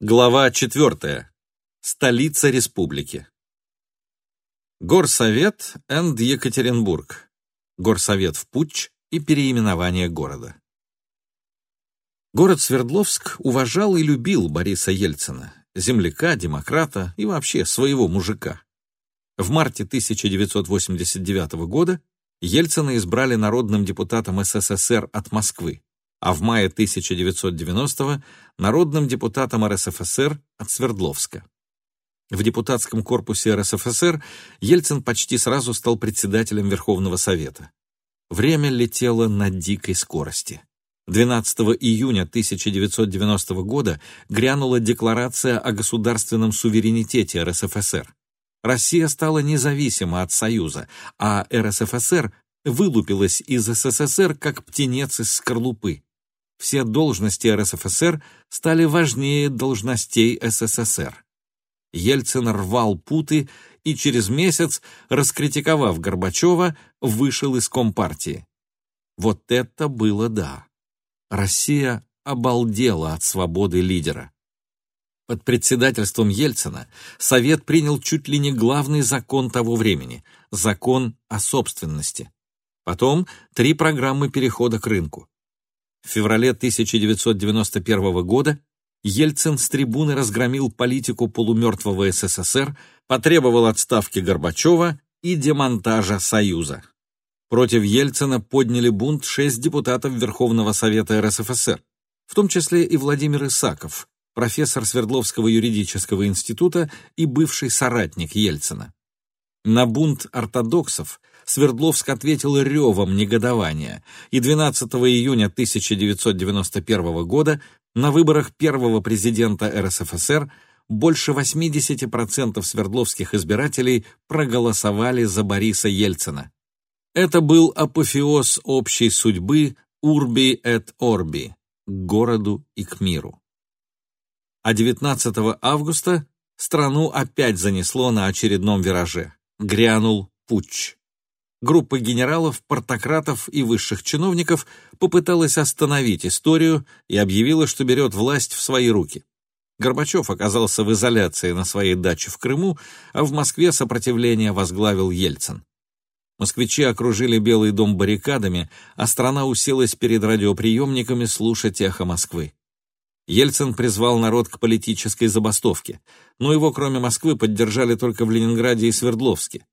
Глава 4. Столица республики. Горсовет энд Екатеринбург. Горсовет в путч и переименование города. Город Свердловск уважал и любил Бориса Ельцина, земляка, демократа и вообще своего мужика. В марте 1989 года Ельцина избрали народным депутатом СССР от Москвы а в мае 1990-го народным депутатом РСФСР от Свердловска. В депутатском корпусе РСФСР Ельцин почти сразу стал председателем Верховного Совета. Время летело на дикой скорости. 12 июня 1990 года грянула декларация о государственном суверенитете РСФСР. Россия стала независима от Союза, а РСФСР вылупилась из СССР как птенец из скорлупы все должности РСФСР стали важнее должностей СССР. Ельцин рвал путы и через месяц, раскритиковав Горбачева, вышел из Компартии. Вот это было да. Россия обалдела от свободы лидера. Под председательством Ельцина Совет принял чуть ли не главный закон того времени – закон о собственности. Потом три программы перехода к рынку. В феврале 1991 года Ельцин с трибуны разгромил политику полумертвого СССР, потребовал отставки Горбачева и демонтажа Союза. Против Ельцина подняли бунт шесть депутатов Верховного Совета РСФСР, в том числе и Владимир Исаков, профессор Свердловского юридического института и бывший соратник Ельцина. На бунт ортодоксов Свердловск ответил ревом негодования, и 12 июня 1991 года на выборах первого президента РСФСР больше 80% свердловских избирателей проголосовали за Бориса Ельцина. Это был апофеоз общей судьбы «Урби эт Орби» — к городу и к миру. А 19 августа страну опять занесло на очередном вираже. Грянул путч группа генералов, портократов и высших чиновников попыталась остановить историю и объявила, что берет власть в свои руки. Горбачев оказался в изоляции на своей даче в Крыму, а в Москве сопротивление возглавил Ельцин. Москвичи окружили Белый дом баррикадами, а страна уселась перед радиоприемниками слушать эхо Москвы. Ельцин призвал народ к политической забастовке, но его, кроме Москвы, поддержали только в Ленинграде и Свердловске.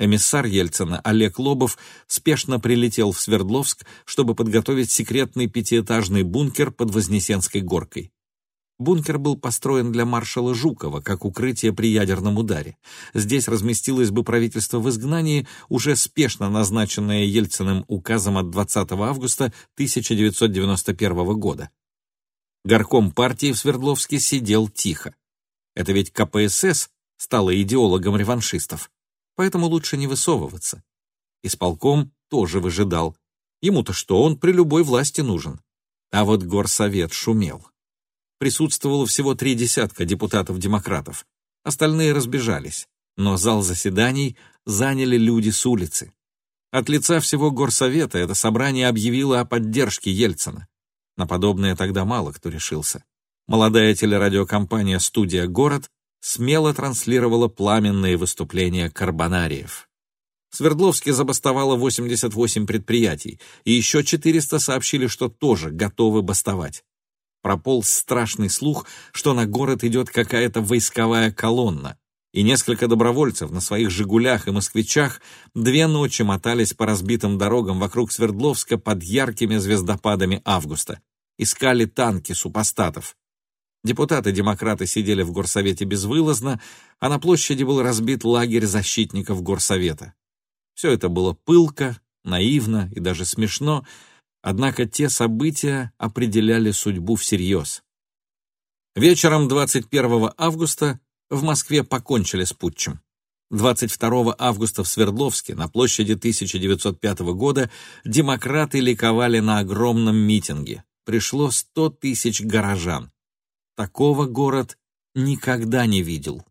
Эмиссар Ельцина Олег Лобов спешно прилетел в Свердловск, чтобы подготовить секретный пятиэтажный бункер под Вознесенской горкой. Бункер был построен для маршала Жукова как укрытие при ядерном ударе. Здесь разместилось бы правительство в изгнании, уже спешно назначенное Ельциным указом от 20 августа 1991 года. Горком партии в Свердловске сидел тихо. Это ведь КПСС стала идеологом реваншистов поэтому лучше не высовываться. Исполком тоже выжидал. Ему-то что, он при любой власти нужен. А вот горсовет шумел. Присутствовало всего три десятка депутатов-демократов. Остальные разбежались, но зал заседаний заняли люди с улицы. От лица всего горсовета это собрание объявило о поддержке Ельцина. На подобное тогда мало кто решился. Молодая телерадиокомпания «Студия Город» смело транслировала пламенные выступления карбонариев. В Свердловске забастовало 88 предприятий, и еще 400 сообщили, что тоже готовы бастовать. Прополз страшный слух, что на город идет какая-то войсковая колонна, и несколько добровольцев на своих «Жигулях» и «Москвичах» две ночи мотались по разбитым дорогам вокруг Свердловска под яркими звездопадами августа. Искали танки супостатов. Депутаты-демократы сидели в горсовете безвылазно, а на площади был разбит лагерь защитников горсовета. Все это было пылко, наивно и даже смешно, однако те события определяли судьбу всерьез. Вечером 21 августа в Москве покончили с путчем. 22 августа в Свердловске на площади 1905 года демократы ликовали на огромном митинге. Пришло 100 тысяч горожан. Такого город никогда не видел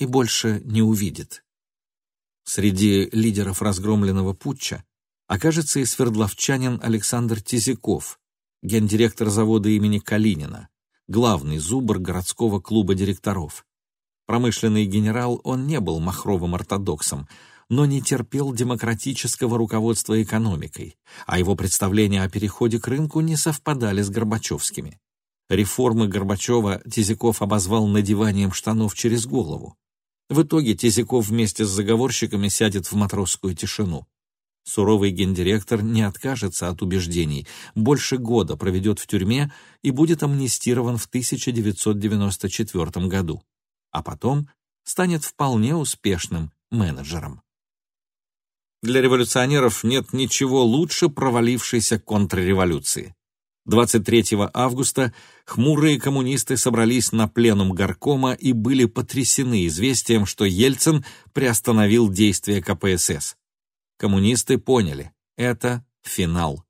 и больше не увидит. Среди лидеров разгромленного путча окажется и свердловчанин Александр Тизяков, гендиректор завода имени Калинина, главный зубр городского клуба директоров. Промышленный генерал он не был махровым ортодоксом, но не терпел демократического руководства экономикой, а его представления о переходе к рынку не совпадали с Горбачевскими. Реформы Горбачева Тизяков обозвал надеванием штанов через голову. В итоге Тизяков вместе с заговорщиками сядет в матросскую тишину. Суровый гендиректор не откажется от убеждений, больше года проведет в тюрьме и будет амнистирован в 1994 году, а потом станет вполне успешным менеджером. Для революционеров нет ничего лучше провалившейся контрреволюции. 23 августа хмурые коммунисты собрались на пленум горкома и были потрясены известием, что Ельцин приостановил действия КПСС. Коммунисты поняли — это финал.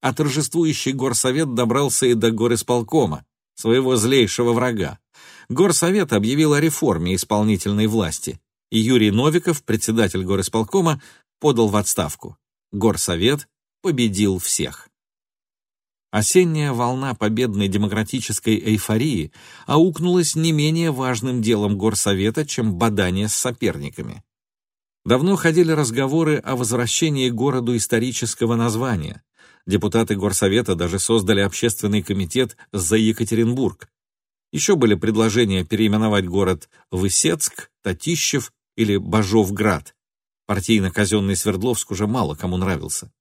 А торжествующий горсовет добрался и до горисполкома, своего злейшего врага. Горсовет объявил о реформе исполнительной власти, и Юрий Новиков, председатель горисполкома, подал в отставку. Горсовет победил всех. Осенняя волна победной демократической эйфории аукнулась не менее важным делом Горсовета, чем бадание с соперниками. Давно ходили разговоры о возвращении городу исторического названия. Депутаты Горсовета даже создали общественный комитет за Екатеринбург. Еще были предложения переименовать город Высецк, Татищев или Бажовград. Партийно-казенный Свердловск уже мало кому нравился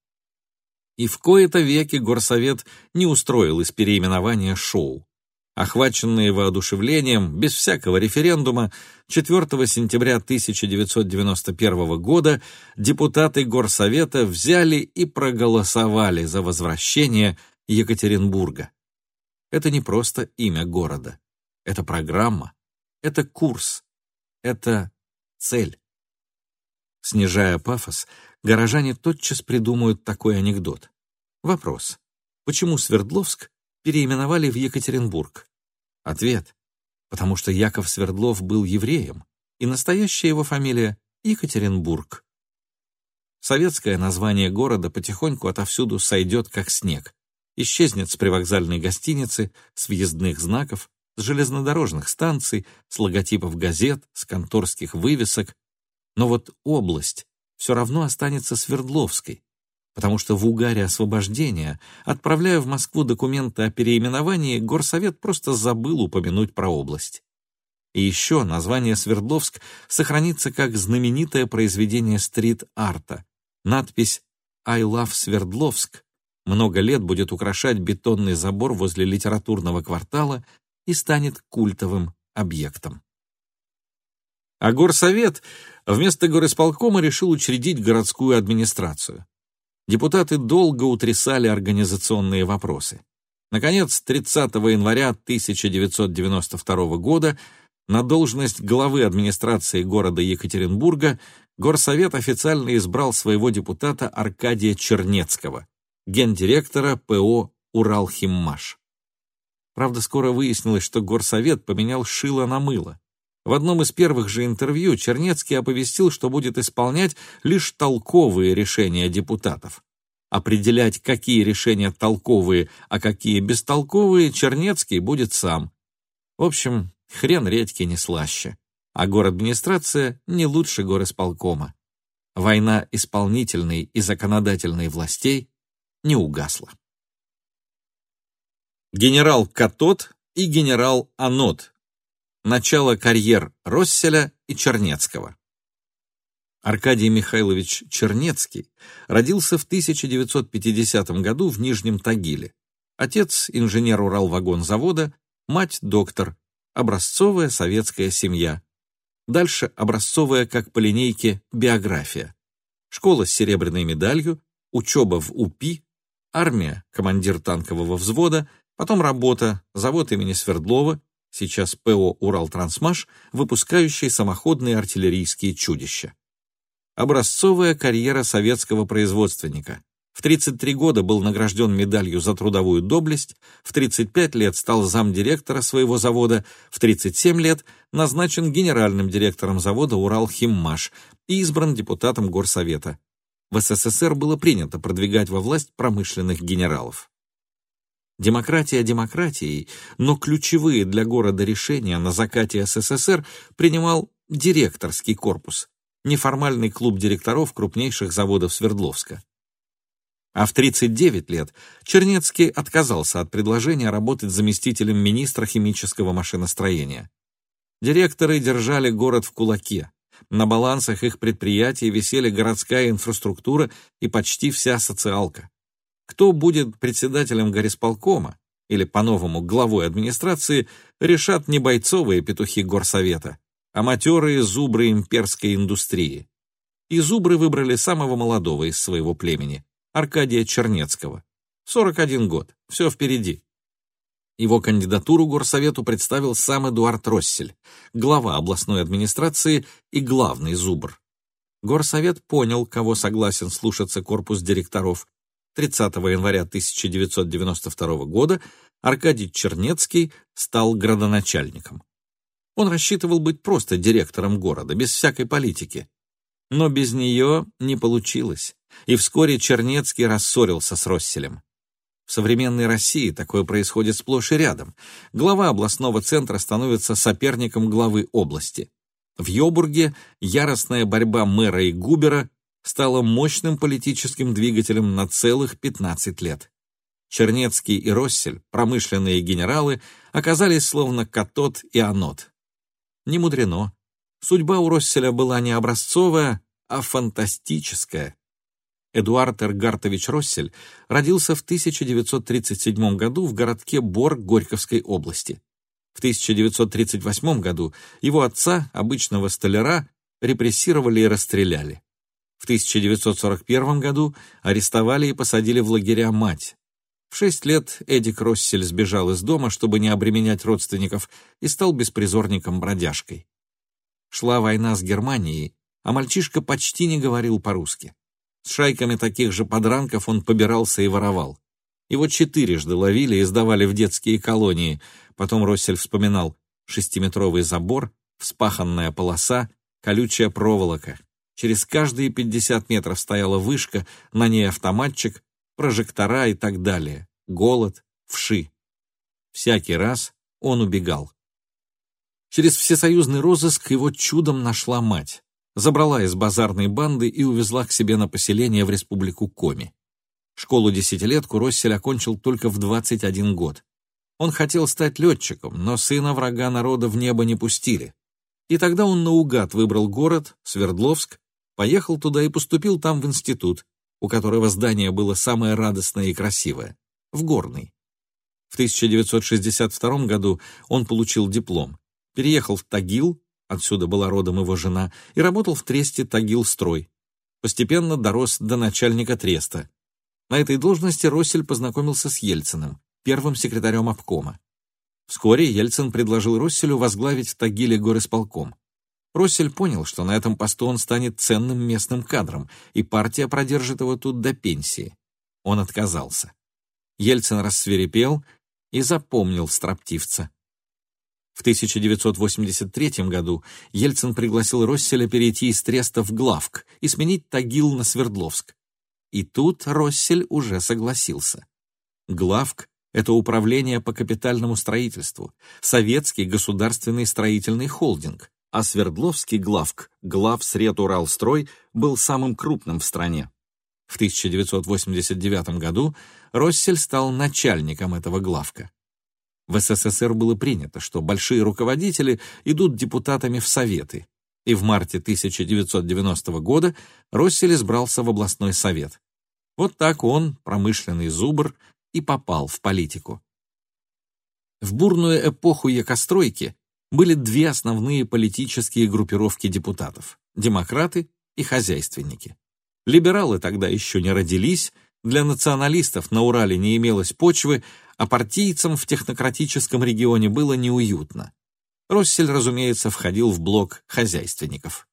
и в кои-то веки горсовет не устроил из переименования шоу. Охваченные воодушевлением, без всякого референдума, 4 сентября 1991 года депутаты Горсовета взяли и проголосовали за возвращение Екатеринбурга. Это не просто имя города. Это программа, это курс, это цель. Снижая пафос, горожане тотчас придумают такой анекдот. Вопрос. Почему Свердловск переименовали в Екатеринбург? Ответ. Потому что Яков Свердлов был евреем, и настоящая его фамилия — Екатеринбург. Советское название города потихоньку отовсюду сойдет, как снег. Исчезнет с привокзальной гостиницы, с въездных знаков, с железнодорожных станций, с логотипов газет, с конторских вывесок. Но вот область все равно останется Свердловской, потому что в угаре освобождения, отправляя в Москву документы о переименовании, Горсовет просто забыл упомянуть про область. И еще название Свердловск сохранится как знаменитое произведение стрит-арта. Надпись «I love Свердловск» много лет будет украшать бетонный забор возле литературного квартала и станет культовым объектом. А горсовет вместо горисполкома решил учредить городскую администрацию. Депутаты долго утрясали организационные вопросы. Наконец, 30 января 1992 года на должность главы администрации города Екатеринбурга Горсовет официально избрал своего депутата Аркадия Чернецкого, гендиректора ПО «Уралхиммаш». Правда, скоро выяснилось, что Горсовет поменял шило на мыло. В одном из первых же интервью Чернецкий оповестил, что будет исполнять лишь толковые решения депутатов. Определять, какие решения толковые, а какие бестолковые, Чернецкий будет сам. В общем, хрен редьки не слаще. А город-администрация не лучше горосполкома. Война исполнительной и законодательной властей не угасла. Генерал Катот и генерал Анот Начало карьер Росселя и Чернецкого. Аркадий Михайлович Чернецкий родился в 1950 году в Нижнем Тагиле. Отец – инженер Уралвагонзавода, мать – доктор, образцовая советская семья. Дальше образцовая, как по линейке, биография. Школа с серебряной медалью, учеба в УПИ, армия, командир танкового взвода, потом работа, завод имени Свердлова, сейчас ПО «Уралтрансмаш», выпускающий самоходные артиллерийские чудища. Образцовая карьера советского производственника. В 33 года был награжден медалью за трудовую доблесть, в 35 лет стал замдиректора своего завода, в 37 лет назначен генеральным директором завода «Уралхиммаш» и избран депутатом Горсовета. В СССР было принято продвигать во власть промышленных генералов. Демократия демократией, но ключевые для города решения на закате СССР принимал директорский корпус, неформальный клуб директоров крупнейших заводов Свердловска. А в 39 лет Чернецкий отказался от предложения работать заместителем министра химического машиностроения. Директоры держали город в кулаке. На балансах их предприятий висели городская инфраструктура и почти вся социалка. Кто будет председателем горисполкома или, по-новому, главой администрации, решат не бойцовые петухи горсовета, а матерые зубры имперской индустрии. И зубры выбрали самого молодого из своего племени, Аркадия Чернецкого. 41 год, все впереди. Его кандидатуру горсовету представил сам Эдуард Россель, глава областной администрации и главный зубр. Горсовет понял, кого согласен слушаться корпус директоров. 30 января 1992 года Аркадий Чернецкий стал градоначальником. Он рассчитывал быть просто директором города, без всякой политики. Но без нее не получилось, и вскоре Чернецкий рассорился с Росселем. В современной России такое происходит сплошь и рядом. Глава областного центра становится соперником главы области. В Йобурге яростная борьба мэра и губера стала мощным политическим двигателем на целых 15 лет. Чернецкий и Россель, промышленные генералы, оказались словно катод и анод. Не мудрено. Судьба у Росселя была не образцовая, а фантастическая. Эдуард Эргартович Россель родился в 1937 году в городке Бор Горьковской области. В 1938 году его отца, обычного столяра, репрессировали и расстреляли. В 1941 году арестовали и посадили в лагеря мать. В шесть лет Эдик Россель сбежал из дома, чтобы не обременять родственников, и стал беспризорником-бродяжкой. Шла война с Германией, а мальчишка почти не говорил по-русски. С шайками таких же подранков он побирался и воровал. Его четырежды ловили и сдавали в детские колонии. Потом Россель вспоминал шестиметровый забор, вспаханная полоса, колючая проволока. Через каждые пятьдесят метров стояла вышка, на ней автоматчик, прожектора и так далее. Голод, вши. Всякий раз он убегал. Через всесоюзный розыск его чудом нашла мать. Забрала из базарной банды и увезла к себе на поселение в республику Коми. Школу-десятилетку Россель окончил только в 21 год. Он хотел стать летчиком, но сына врага народа в небо не пустили. И тогда он наугад выбрал город, Свердловск, поехал туда и поступил там в институт, у которого здание было самое радостное и красивое, в Горный. В 1962 году он получил диплом, переехал в Тагил, отсюда была родом его жена, и работал в тресте Тагил-строй. Постепенно дорос до начальника треста. На этой должности Россель познакомился с Ельциным, первым секретарем обкома. Вскоре Ельцин предложил Росселю возглавить в Тагиле горисполком. Россель понял, что на этом посту он станет ценным местным кадром, и партия продержит его тут до пенсии. Он отказался. Ельцин рассверепел и запомнил строптивца. В 1983 году Ельцин пригласил Росселя перейти из Треста в Главк и сменить Тагил на Свердловск. И тут Россель уже согласился. Главк — это управление по капитальному строительству, советский государственный строительный холдинг, а Свердловский главк, глав Средуралстрой, был самым крупным в стране. В 1989 году Россель стал начальником этого главка. В СССР было принято, что большие руководители идут депутатами в Советы, и в марте 1990 года Россель избрался в областной совет. Вот так он, промышленный зубр, и попал в политику. В бурную эпоху якостройки были две основные политические группировки депутатов – демократы и хозяйственники. Либералы тогда еще не родились, для националистов на Урале не имелось почвы, а партийцам в технократическом регионе было неуютно. Россель, разумеется, входил в блок хозяйственников.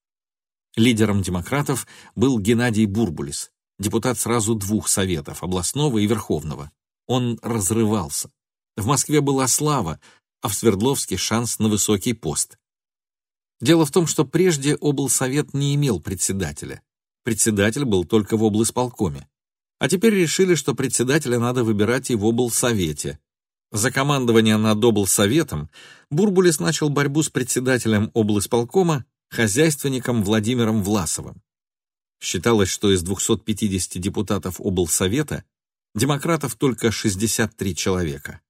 Лидером демократов был Геннадий Бурбулис, депутат сразу двух советов, областного и верховного. Он разрывался. В Москве была слава, а в Свердловске шанс на высокий пост. Дело в том, что прежде облсовет не имел председателя. Председатель был только в облсполкоме. А теперь решили, что председателя надо выбирать и в облсовете. За командование над облсоветом Бурбулис начал борьбу с председателем облсполкома, хозяйственником Владимиром Власовым. Считалось, что из 250 депутатов облсовета демократов только 63 человека.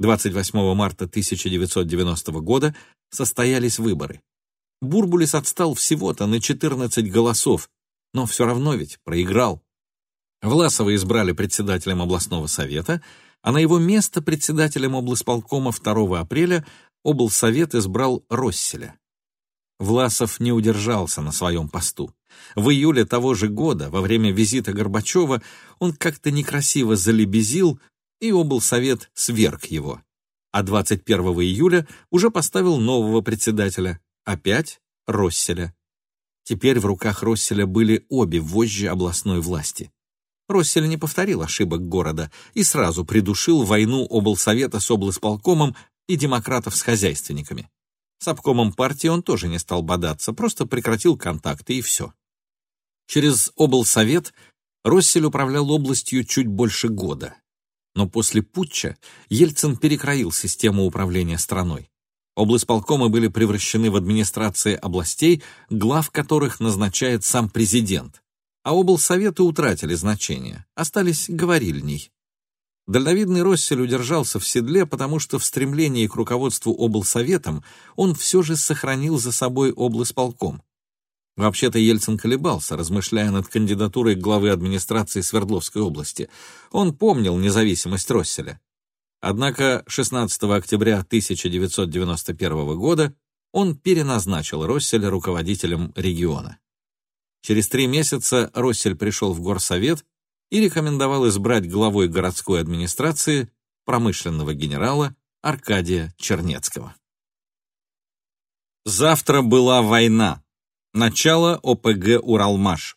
28 марта 1990 года состоялись выборы. Бурбулис отстал всего-то на 14 голосов, но все равно ведь проиграл. Власова избрали председателем областного совета, а на его место председателем облсполкома 2 апреля облсовет избрал Росселя. Власов не удержался на своем посту. В июле того же года, во время визита Горбачева, он как-то некрасиво залебезил, и облсовет сверг его. А 21 июля уже поставил нового председателя, опять Росселя. Теперь в руках Росселя были обе вожжи областной власти. Россель не повторил ошибок города и сразу придушил войну облсовета с облсполкомом и демократов с хозяйственниками. С обкомом партии он тоже не стал бодаться, просто прекратил контакты и все. Через облсовет Россель управлял областью чуть больше года. Но после путча Ельцин перекроил систему управления страной. Облсполкомы были превращены в администрации областей, глав которых назначает сам президент а облсоветы утратили значение, остались говорильней. Дальновидный Россель удержался в седле, потому что в стремлении к руководству облсоветом он все же сохранил за собой облсполком. Вообще-то Ельцин колебался, размышляя над кандидатурой главы администрации Свердловской области. Он помнил независимость Росселя. Однако 16 октября 1991 года он переназначил Росселя руководителем региона. Через три месяца Россель пришел в горсовет и рекомендовал избрать главой городской администрации промышленного генерала Аркадия Чернецкого. Завтра была война. Начало ОПГ «Уралмаш».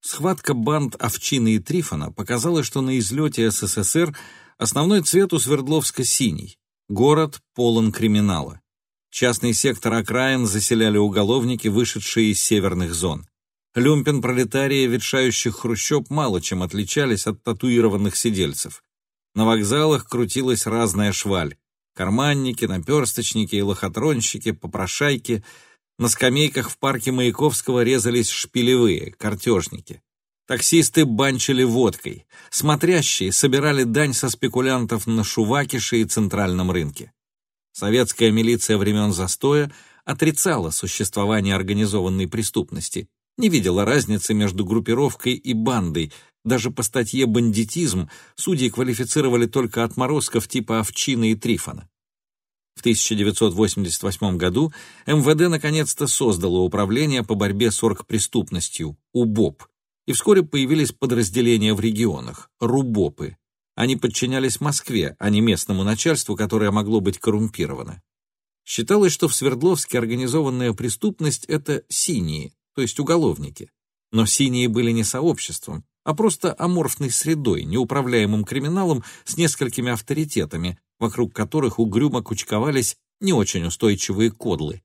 Схватка банд Овчины и Трифона показала, что на излете СССР основной цвет у Свердловска синий. Город полон криминала. Частный сектор окраин заселяли уголовники, вышедшие из северных зон. Люмпен-пролетарии, ветшающих хрущоб, мало чем отличались от татуированных сидельцев. На вокзалах крутилась разная шваль. Карманники, наперсточники и лохотронщики, попрошайки. На скамейках в парке Маяковского резались шпилевые, картежники. Таксисты банчили водкой. Смотрящие собирали дань со спекулянтов на Шувакише и Центральном рынке. Советская милиция времен застоя отрицала существование организованной преступности – не видела разницы между группировкой и бандой. Даже по статье «бандитизм» судьи квалифицировали только отморозков типа Овчины и Трифона. В 1988 году МВД наконец-то создало управление по борьбе с оргпреступностью УБОП, и вскоре появились подразделения в регионах – РУБОПы. Они подчинялись Москве, а не местному начальству, которое могло быть коррумпировано. Считалось, что в Свердловске организованная преступность – это синие, то есть уголовники. Но синие были не сообществом, а просто аморфной средой, неуправляемым криминалом с несколькими авторитетами, вокруг которых угрюмо кучковались не очень устойчивые кодлы.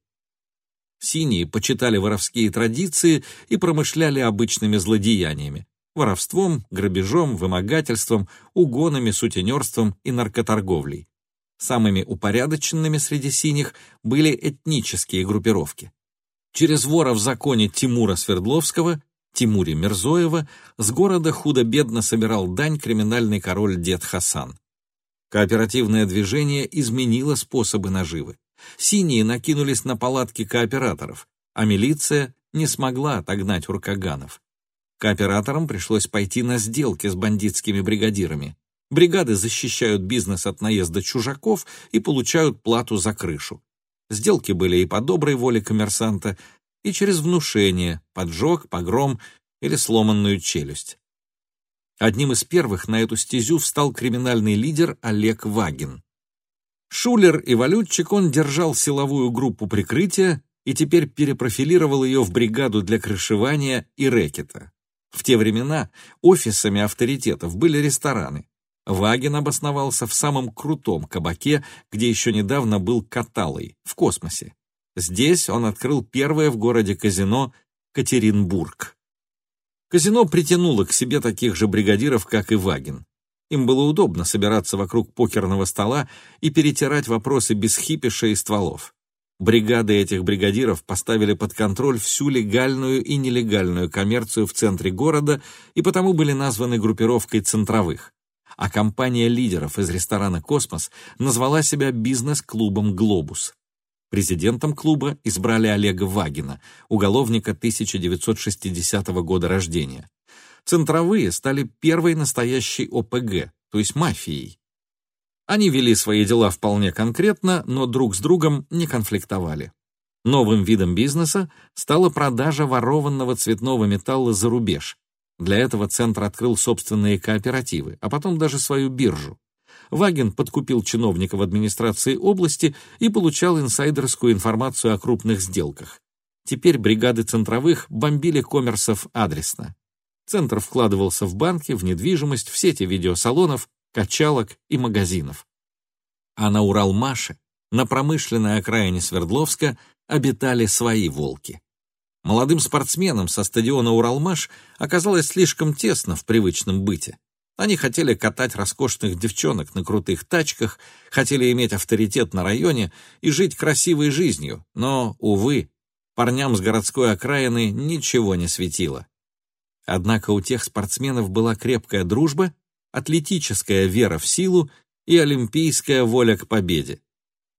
Синие почитали воровские традиции и промышляли обычными злодеяниями – воровством, грабежом, вымогательством, угонами, сутенерством и наркоторговлей. Самыми упорядоченными среди синих были этнические группировки. Через вора в законе Тимура Свердловского, Тимуре Мирзоева, с города худо-бедно собирал дань криминальный король дед Хасан. Кооперативное движение изменило способы наживы. Синие накинулись на палатки кооператоров, а милиция не смогла отогнать уркаганов. Кооператорам пришлось пойти на сделки с бандитскими бригадирами. Бригады защищают бизнес от наезда чужаков и получают плату за крышу. Сделки были и по доброй воле коммерсанта, и через внушение, поджог, погром или сломанную челюсть. Одним из первых на эту стезю встал криминальный лидер Олег Вагин. Шулер и валютчик он держал силовую группу прикрытия и теперь перепрофилировал ее в бригаду для крышевания и рэкета. В те времена офисами авторитетов были рестораны, Вагин обосновался в самом крутом кабаке, где еще недавно был Каталой, в космосе. Здесь он открыл первое в городе казино Катеринбург. Казино притянуло к себе таких же бригадиров, как и Вагин. Им было удобно собираться вокруг покерного стола и перетирать вопросы без хипиша и стволов. Бригады этих бригадиров поставили под контроль всю легальную и нелегальную коммерцию в центре города и потому были названы группировкой центровых. А компания лидеров из ресторана «Космос» назвала себя бизнес-клубом «Глобус». Президентом клуба избрали Олега Вагина, уголовника 1960 года рождения. Центровые стали первой настоящей ОПГ, то есть мафией. Они вели свои дела вполне конкретно, но друг с другом не конфликтовали. Новым видом бизнеса стала продажа ворованного цветного металла за рубеж. Для этого центр открыл собственные кооперативы, а потом даже свою биржу. Ваген подкупил чиновников администрации области и получал инсайдерскую информацию о крупных сделках. Теперь бригады центровых бомбили коммерсов адресно. Центр вкладывался в банки, в недвижимость, в сети видеосалонов, качалок и магазинов. А на Уралмаше, на промышленной окраине Свердловска, обитали свои волки. Молодым спортсменам со стадиона Уралмаш оказалось слишком тесно в привычном быте. Они хотели катать роскошных девчонок на крутых тачках, хотели иметь авторитет на районе и жить красивой жизнью, но, увы, парням с городской окраины ничего не светило. Однако у тех спортсменов была крепкая дружба атлетическая вера в силу и олимпийская воля к победе.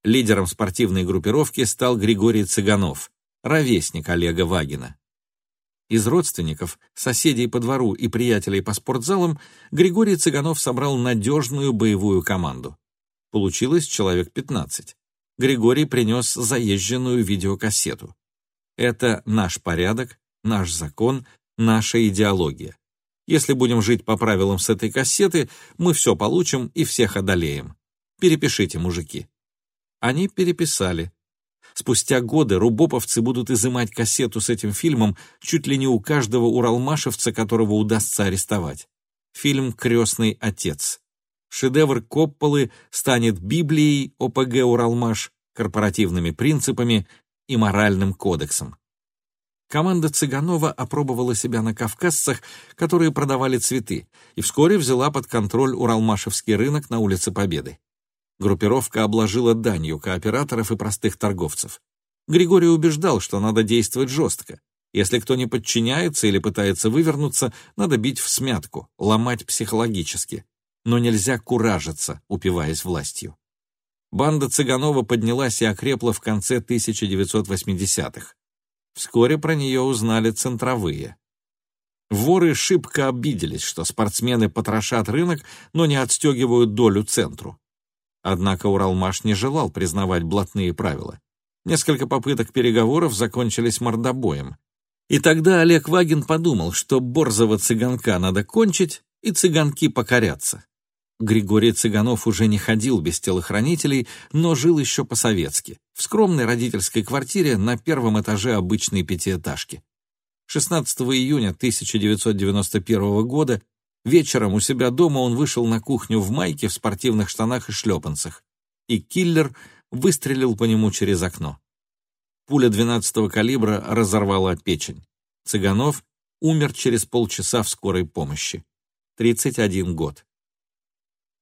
Лидером спортивной группировки стал Григорий Цыганов, ровесник Олега Вагина. Из родственников, соседей по двору и приятелей по спортзалам Григорий Цыганов собрал надежную боевую команду. Получилось человек 15. Григорий принес заезженную видеокассету. Это наш порядок, наш закон, наша идеология. Если будем жить по правилам с этой кассеты, мы все получим и всех одолеем. Перепишите, мужики». Они переписали. Спустя годы рубоповцы будут изымать кассету с этим фильмом чуть ли не у каждого уралмашевца, которого удастся арестовать. Фильм «Крестный отец». Шедевр Копполы станет Библией ОПГ «Уралмаш», корпоративными принципами и моральным кодексом. Команда Цыганова опробовала себя на кавказцах, которые продавали цветы, и вскоре взяла под контроль Уралмашевский рынок на улице Победы. Группировка обложила данью кооператоров и простых торговцев. Григорий убеждал, что надо действовать жестко. Если кто не подчиняется или пытается вывернуться, надо бить в смятку, ломать психологически. Но нельзя куражиться, упиваясь властью. Банда Цыганова поднялась и окрепла в конце 1980-х. Вскоре про нее узнали центровые. Воры шибко обиделись, что спортсмены потрошат рынок, но не отстегивают долю центру. Однако Уралмаш не желал признавать блатные правила. Несколько попыток переговоров закончились мордобоем. И тогда Олег Вагин подумал, что борзого цыганка надо кончить, и цыганки покорятся. Григорий Цыганов уже не ходил без телохранителей, но жил еще по-советски, в скромной родительской квартире на первом этаже обычной пятиэтажки. 16 июня 1991 года вечером у себя дома он вышел на кухню в майке, в спортивных штанах и шлепанцах, и киллер выстрелил по нему через окно. Пуля 12-го калибра разорвала печень. Цыганов умер через полчаса в скорой помощи. 31 год.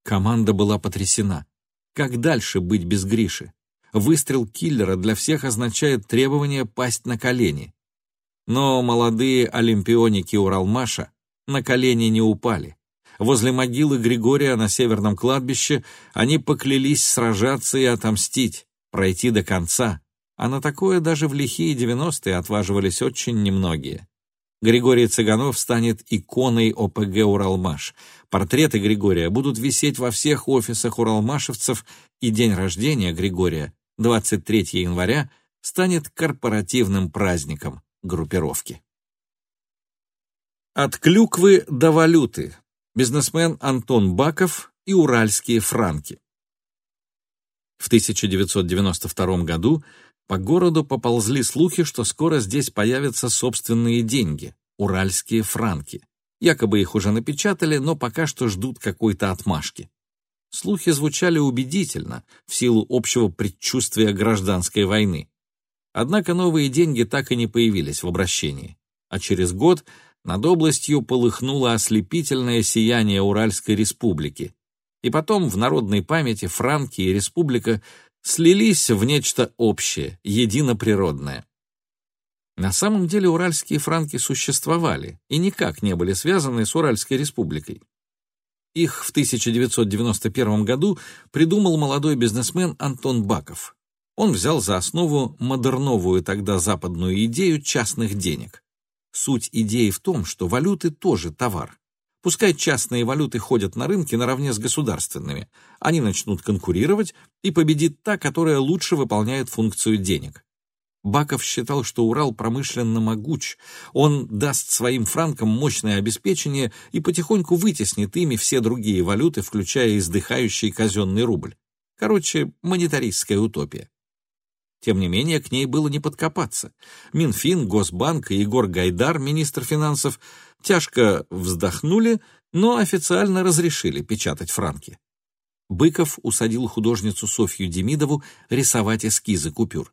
Команда была потрясена. Как дальше быть без Гриши? Выстрел киллера для всех означает требование пасть на колени. Но молодые олимпионики Уралмаша на колени не упали. Возле могилы Григория на северном кладбище они поклялись сражаться и отомстить, пройти до конца, а на такое даже в лихие девяностые отваживались очень немногие. Григорий Цыганов станет иконой ОПГ «Уралмаш». Портреты Григория будут висеть во всех офисах уралмашевцев, и день рождения Григория, 23 января, станет корпоративным праздником группировки. От клюквы до валюты. Бизнесмен Антон Баков и уральские франки. В 1992 году по городу поползли слухи, что скоро здесь появятся собственные деньги, уральские франки. Якобы их уже напечатали, но пока что ждут какой-то отмашки. Слухи звучали убедительно, в силу общего предчувствия гражданской войны. Однако новые деньги так и не появились в обращении. А через год над областью полыхнуло ослепительное сияние Уральской республики, и потом в народной памяти Франки и республика слились в нечто общее, единоприродное. На самом деле уральские франки существовали и никак не были связаны с Уральской республикой. Их в 1991 году придумал молодой бизнесмен Антон Баков. Он взял за основу модерновую тогда западную идею частных денег. Суть идеи в том, что валюты тоже товар. Пускай частные валюты ходят на рынке наравне с государственными. Они начнут конкурировать, и победит та, которая лучше выполняет функцию денег. Баков считал, что Урал промышленно могуч. Он даст своим франкам мощное обеспечение и потихоньку вытеснит ими все другие валюты, включая издыхающий казенный рубль. Короче, монетаристская утопия. Тем не менее, к ней было не подкопаться. Минфин, Госбанк и Егор Гайдар, министр финансов, тяжко вздохнули, но официально разрешили печатать франки. Быков усадил художницу Софью Демидову рисовать эскизы купюр.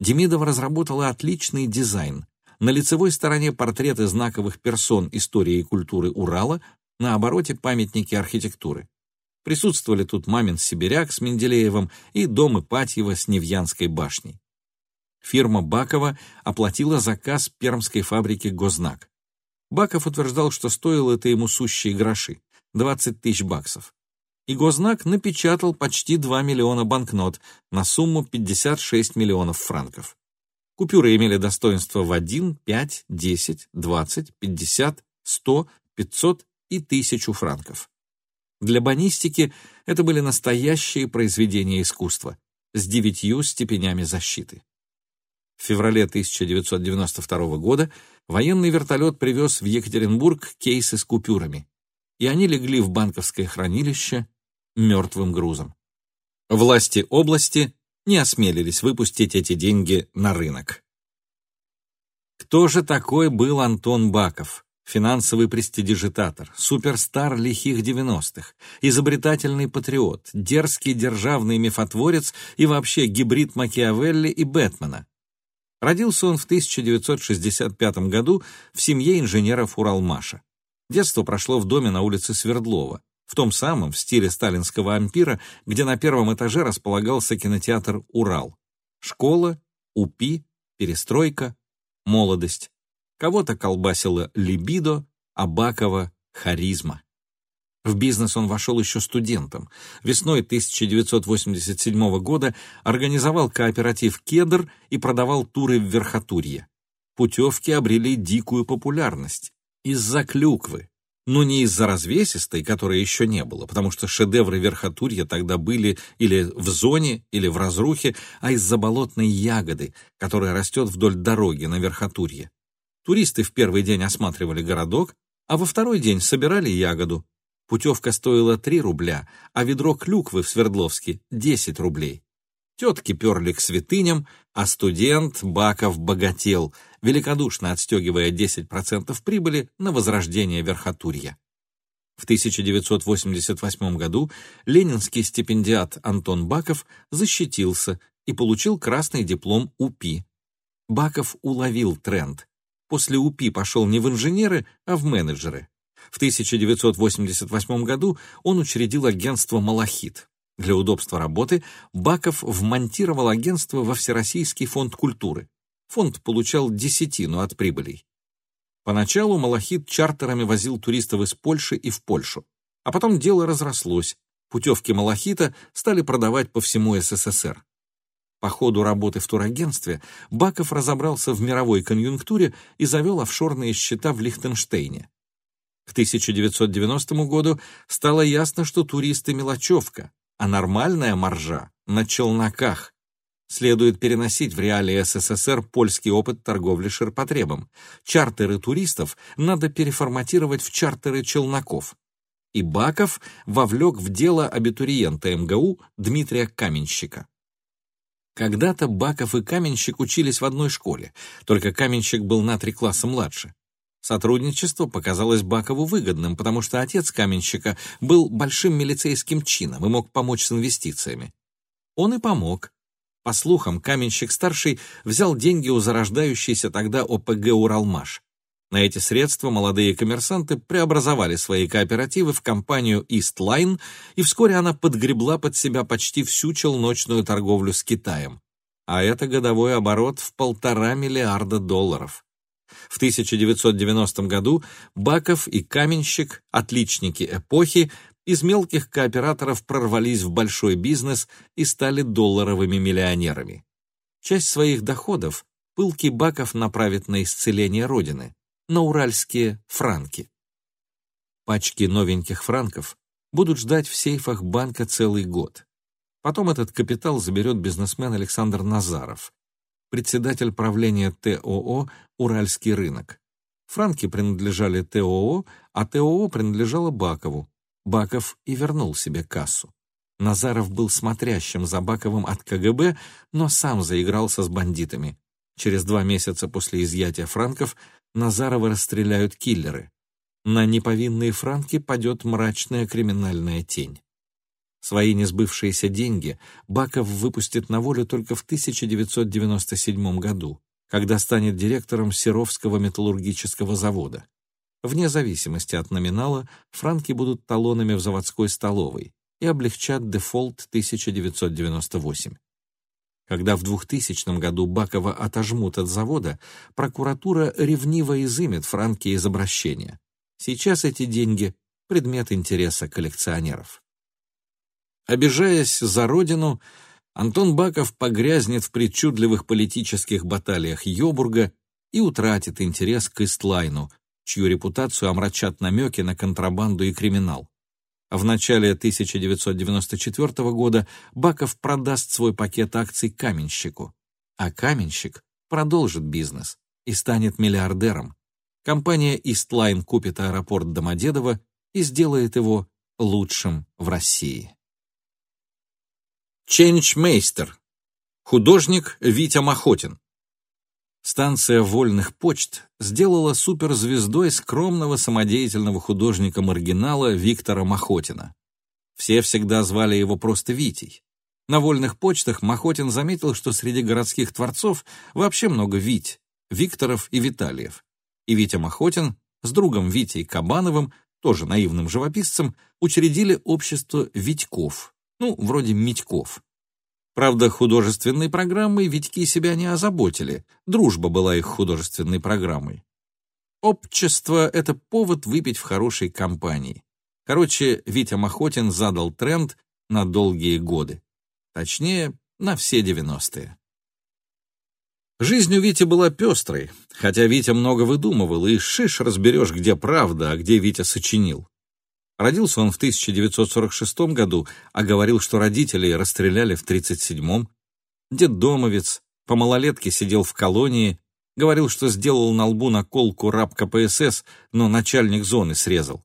Демидова разработала отличный дизайн. На лицевой стороне портреты знаковых персон истории и культуры Урала, на обороте памятники архитектуры. Присутствовали тут мамин Сибиряк с Менделеевым и дом Ипатьева с Невьянской башней. Фирма Бакова оплатила заказ пермской фабрики «Гознак». Баков утверждал, что стоило это ему сущие гроши — 20 тысяч баксов. И Гознак напечатал почти 2 миллиона банкнот на сумму 56 миллионов франков. Купюры имели достоинство в 1, 5, 10, 20, 50, 100, 500 и 1000 франков. Для банистики это были настоящие произведения искусства с девятью степенями защиты. В феврале 1992 года военный вертолет привез в Екатеринбург кейсы с купюрами, и они легли в банковское хранилище мертвым грузом. Власти области не осмелились выпустить эти деньги на рынок. Кто же такой был Антон Баков? Финансовый престидижитатор, суперстар лихих 90-х, изобретательный патриот, дерзкий державный мифотворец и вообще гибрид Макиавелли и Бэтмена. Родился он в 1965 году в семье инженеров Уралмаша. Детство прошло в доме на улице Свердлова, в том самом, в стиле сталинского ампира, где на первом этаже располагался кинотеатр «Урал». Школа, УПИ, перестройка, молодость. Кого-то колбасило либидо, а Бакова — харизма. В бизнес он вошел еще студентом. Весной 1987 года организовал кооператив «Кедр» и продавал туры в Верхотурье. Путевки обрели дикую популярность. Из-за клюквы. Но не из-за развесистой, которой еще не было, потому что шедевры Верхотурья тогда были или в зоне, или в разрухе, а из-за болотной ягоды, которая растет вдоль дороги на Верхотурье. Туристы в первый день осматривали городок, а во второй день собирали ягоду. Путевка стоила 3 рубля, а ведро клюквы в Свердловске — 10 рублей. Тетки перли к святыням, а студент Баков богател, великодушно отстегивая 10% прибыли на возрождение Верхотурья. В 1988 году ленинский стипендиат Антон Баков защитился и получил красный диплом УПИ. Баков уловил тренд. После УПИ пошел не в инженеры, а в менеджеры. В 1988 году он учредил агентство «Малахит». Для удобства работы Баков вмонтировал агентство во Всероссийский фонд культуры. Фонд получал десятину от прибылей. Поначалу Малахит чартерами возил туристов из Польши и в Польшу. А потом дело разрослось. Путевки Малахита стали продавать по всему СССР. По ходу работы в турагентстве Баков разобрался в мировой конъюнктуре и завел офшорные счета в Лихтенштейне. К 1990 году стало ясно, что туристы мелочевка, а нормальная маржа на челноках. Следует переносить в реалии СССР польский опыт торговли ширпотребом. Чартеры туристов надо переформатировать в чартеры челноков. И Баков вовлек в дело абитуриента МГУ Дмитрия Каменщика. Когда-то Баков и Каменщик учились в одной школе, только Каменщик был на три класса младше. Сотрудничество показалось Бакову выгодным, потому что отец Каменщика был большим милицейским чином и мог помочь с инвестициями. Он и помог. По слухам, Каменщик-старший взял деньги у зарождающейся тогда ОПГ «Уралмаш». На эти средства молодые коммерсанты преобразовали свои кооперативы в компанию Line, и вскоре она подгребла под себя почти всю челночную торговлю с Китаем. А это годовой оборот в полтора миллиарда долларов. В 1990 году Баков и Каменщик, отличники эпохи, из мелких кооператоров прорвались в большой бизнес и стали долларовыми миллионерами. Часть своих доходов пылкий Баков направит на исцеление Родины, на уральские франки. Пачки новеньких франков будут ждать в сейфах банка целый год. Потом этот капитал заберет бизнесмен Александр Назаров, председатель правления ТОО «Уральский рынок». Франки принадлежали ТОО, а ТОО принадлежало Бакову. Баков и вернул себе кассу. Назаров был смотрящим за Баковым от КГБ, но сам заигрался с бандитами. Через два месяца после изъятия франков Назарова расстреляют киллеры. На неповинные франки падет мрачная криминальная тень. Свои несбывшиеся деньги Баков выпустит на волю только в 1997 году, когда станет директором Серовского металлургического завода. Вне зависимости от номинала, франки будут талонами в заводской столовой и облегчат дефолт 1998. Когда в 2000 году Бакова отожмут от завода, прокуратура ревниво изымет франки из обращения. Сейчас эти деньги — предмет интереса коллекционеров. Обижаясь за родину, Антон Баков погрязнет в причудливых политических баталиях Йобурга и утратит интерес к Истлайну, чью репутацию омрачат намеки на контрабанду и криминал. В начале 1994 года Баков продаст свой пакет акций каменщику, а каменщик продолжит бизнес и станет миллиардером. Компания Eastline купит аэропорт Домодедово и сделает его лучшим в России. Ченчмейстер. Художник Витя Махотин. Станция вольных почт сделала суперзвездой скромного самодеятельного художника-маргинала Виктора Махотина. Все всегда звали его просто Витей. На вольных почтах Махотин заметил, что среди городских творцов вообще много Вить, Викторов и Витальев. И Витя Махотин с другом Витей Кабановым, тоже наивным живописцем, учредили общество Витьков, ну, вроде Митьков. Правда, художественной программой Витьки себя не озаботили. Дружба была их художественной программой. Общество — это повод выпить в хорошей компании. Короче, Витя Махотин задал тренд на долгие годы. Точнее, на все девяностые. Жизнь у Вити была пестрой, хотя Витя много выдумывал, и шиш разберешь, где правда, а где Витя сочинил. Родился он в 1946 году, а говорил, что родителей расстреляли в 1937-м. Деддомовец, по малолетке сидел в колонии, говорил, что сделал на лбу наколку раб КПСС, но начальник зоны срезал.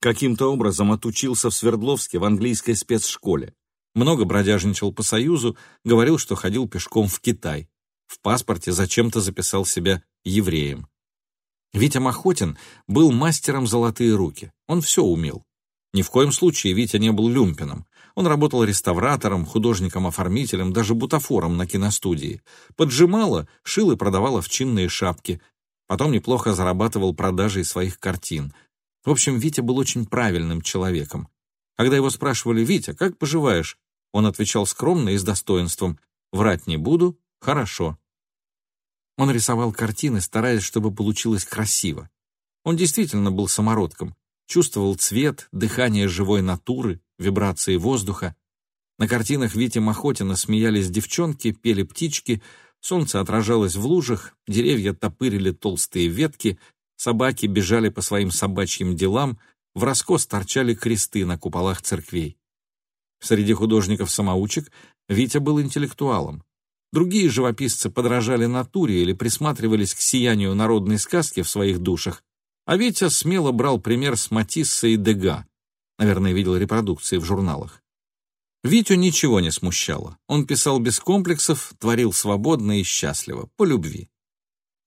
Каким-то образом отучился в Свердловске в английской спецшколе. Много бродяжничал по Союзу, говорил, что ходил пешком в Китай. В паспорте зачем-то записал себя евреем. Витя Махотин был мастером золотые руки. Он все умел. Ни в коем случае Витя не был люмпином. Он работал реставратором, художником-оформителем, даже бутафором на киностудии. Поджимала, шил и продавал овчинные шапки. Потом неплохо зарабатывал продажей своих картин. В общем, Витя был очень правильным человеком. Когда его спрашивали, «Витя, как поживаешь?» Он отвечал скромно и с достоинством, «Врать не буду, хорошо». Он рисовал картины, стараясь, чтобы получилось красиво. Он действительно был самородком, чувствовал цвет, дыхание живой натуры, вибрации воздуха. На картинах Вити Махотина смеялись девчонки, пели птички, солнце отражалось в лужах, деревья топырили толстые ветки, собаки бежали по своим собачьим делам, в раскос торчали кресты на куполах церквей. Среди художников-самоучек Витя был интеллектуалом. Другие живописцы подражали натуре или присматривались к сиянию народной сказки в своих душах, а Витя смело брал пример с Матисса и Дега. Наверное, видел репродукции в журналах. Витю ничего не смущало. Он писал без комплексов, творил свободно и счастливо, по любви.